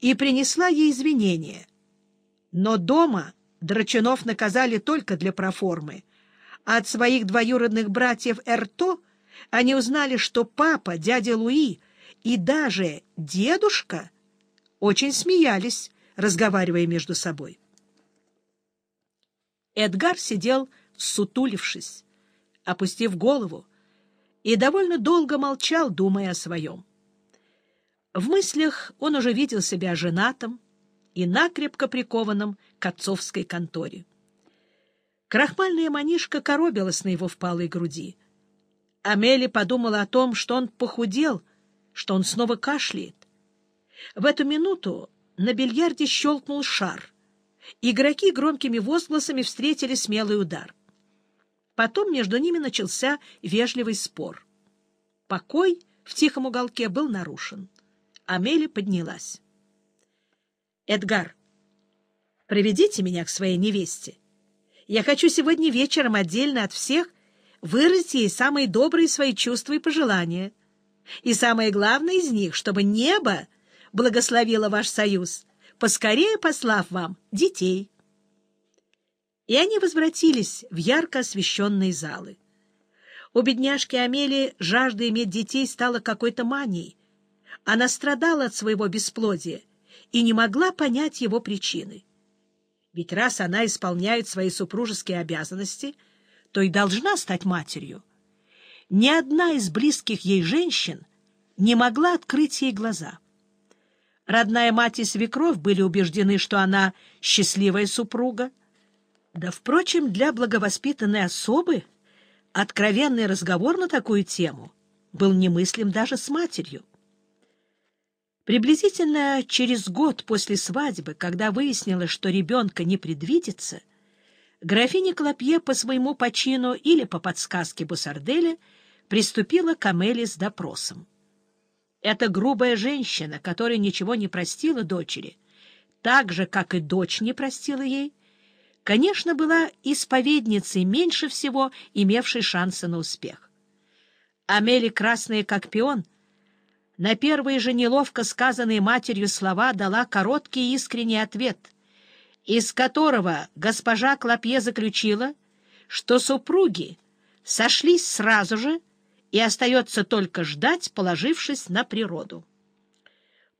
и принесла ей извинения. Но дома Драчунов наказали только для проформы, а от своих двоюродных братьев Эрто они узнали, что папа, дядя Луи и даже дедушка очень смеялись, разговаривая между собой. Эдгар сидел, сутулившись, опустив голову, и довольно долго молчал, думая о своем. В мыслях он уже видел себя женатым и накрепко прикованным к отцовской конторе. Крахмальная манишка коробилась на его впалой груди. Амели подумала о том, что он похудел, что он снова кашляет. В эту минуту на бильярде щелкнул шар. Игроки громкими возгласами встретили смелый удар. Потом между ними начался вежливый спор. Покой в тихом уголке был нарушен. Амели поднялась. — Эдгар, приведите меня к своей невесте. Я хочу сегодня вечером отдельно от всех выразить ей самые добрые свои чувства и пожелания. И самое главное из них, чтобы небо благословило ваш союз, поскорее послав вам детей. И они возвратились в ярко освещенные залы. У бедняжки Амелии жажда иметь детей стала какой-то манией. Она страдала от своего бесплодия и не могла понять его причины. Ведь раз она исполняет свои супружеские обязанности, то и должна стать матерью. Ни одна из близких ей женщин не могла открыть ей глаза. Родная мать и свекровь были убеждены, что она счастливая супруга. Да, впрочем, для благовоспитанной особы откровенный разговор на такую тему был немыслим даже с матерью. Приблизительно через год после свадьбы, когда выяснилось, что ребенка не предвидится, графиня Клопье по своему почину или по подсказке Бусарделя приступила к Амели с допросом. Эта грубая женщина, которая ничего не простила дочери, так же, как и дочь не простила ей, конечно, была исповедницей меньше всего имевшей шансы на успех. Амели, красная как пион, — на первые же неловко сказанные матерью слова дала короткий искренний ответ, из которого госпожа Клопье заключила, что супруги сошлись сразу же и остается только ждать, положившись на природу.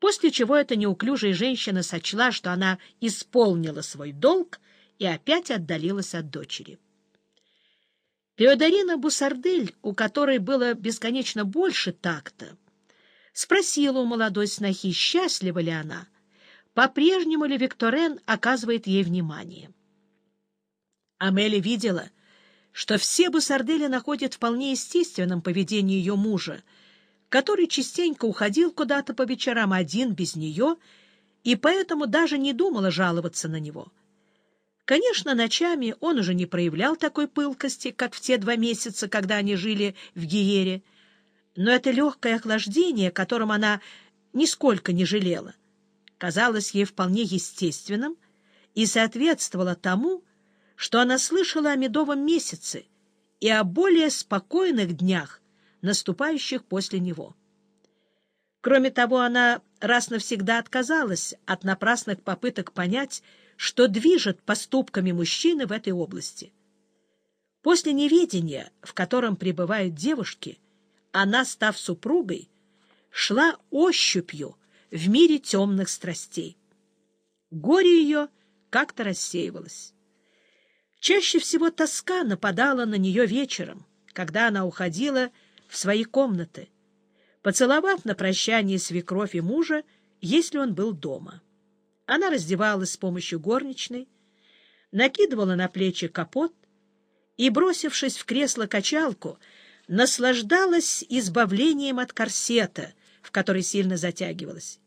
После чего эта неуклюжая женщина сочла, что она исполнила свой долг и опять отдалилась от дочери. Теодорина Бусардель, у которой было бесконечно больше такта, спросила у молодой снохи, счастлива ли она, по-прежнему ли Викторен оказывает ей внимание. Амели видела, что все Бусардели находят вполне естественным поведение ее мужа, который частенько уходил куда-то по вечерам один без нее и поэтому даже не думала жаловаться на него. Конечно, ночами он уже не проявлял такой пылкости, как в те два месяца, когда они жили в Гиере, но это легкое охлаждение, которым она нисколько не жалела, казалось ей вполне естественным и соответствовало тому, что она слышала о медовом месяце и о более спокойных днях, наступающих после него. Кроме того, она раз навсегда отказалась от напрасных попыток понять, что движет поступками мужчины в этой области. После неведения, в котором пребывают девушки, она, став супругой, шла ощупью в мире темных страстей. Горе ее как-то рассеивалось. Чаще всего тоска нападала на нее вечером, когда она уходила в свои комнаты, поцеловав на прощание свекровь и мужа, если он был дома. Она раздевалась с помощью горничной, накидывала на плечи капот и, бросившись в кресло-качалку, наслаждалась избавлением от корсета, в который сильно затягивалась.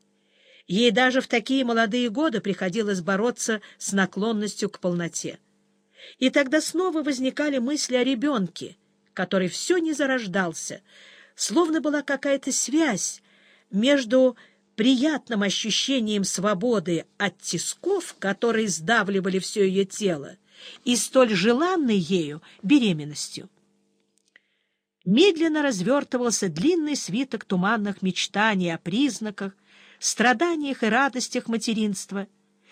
Ей даже в такие молодые годы приходилось бороться с наклонностью к полноте. И тогда снова возникали мысли о ребенке, который все не зарождался, словно была какая-то связь между приятным ощущением свободы от тисков, которые сдавливали все ее тело, и столь желанной ею беременностью медленно развертывался длинный свиток туманных мечтаний о признаках, страданиях и радостях материнства —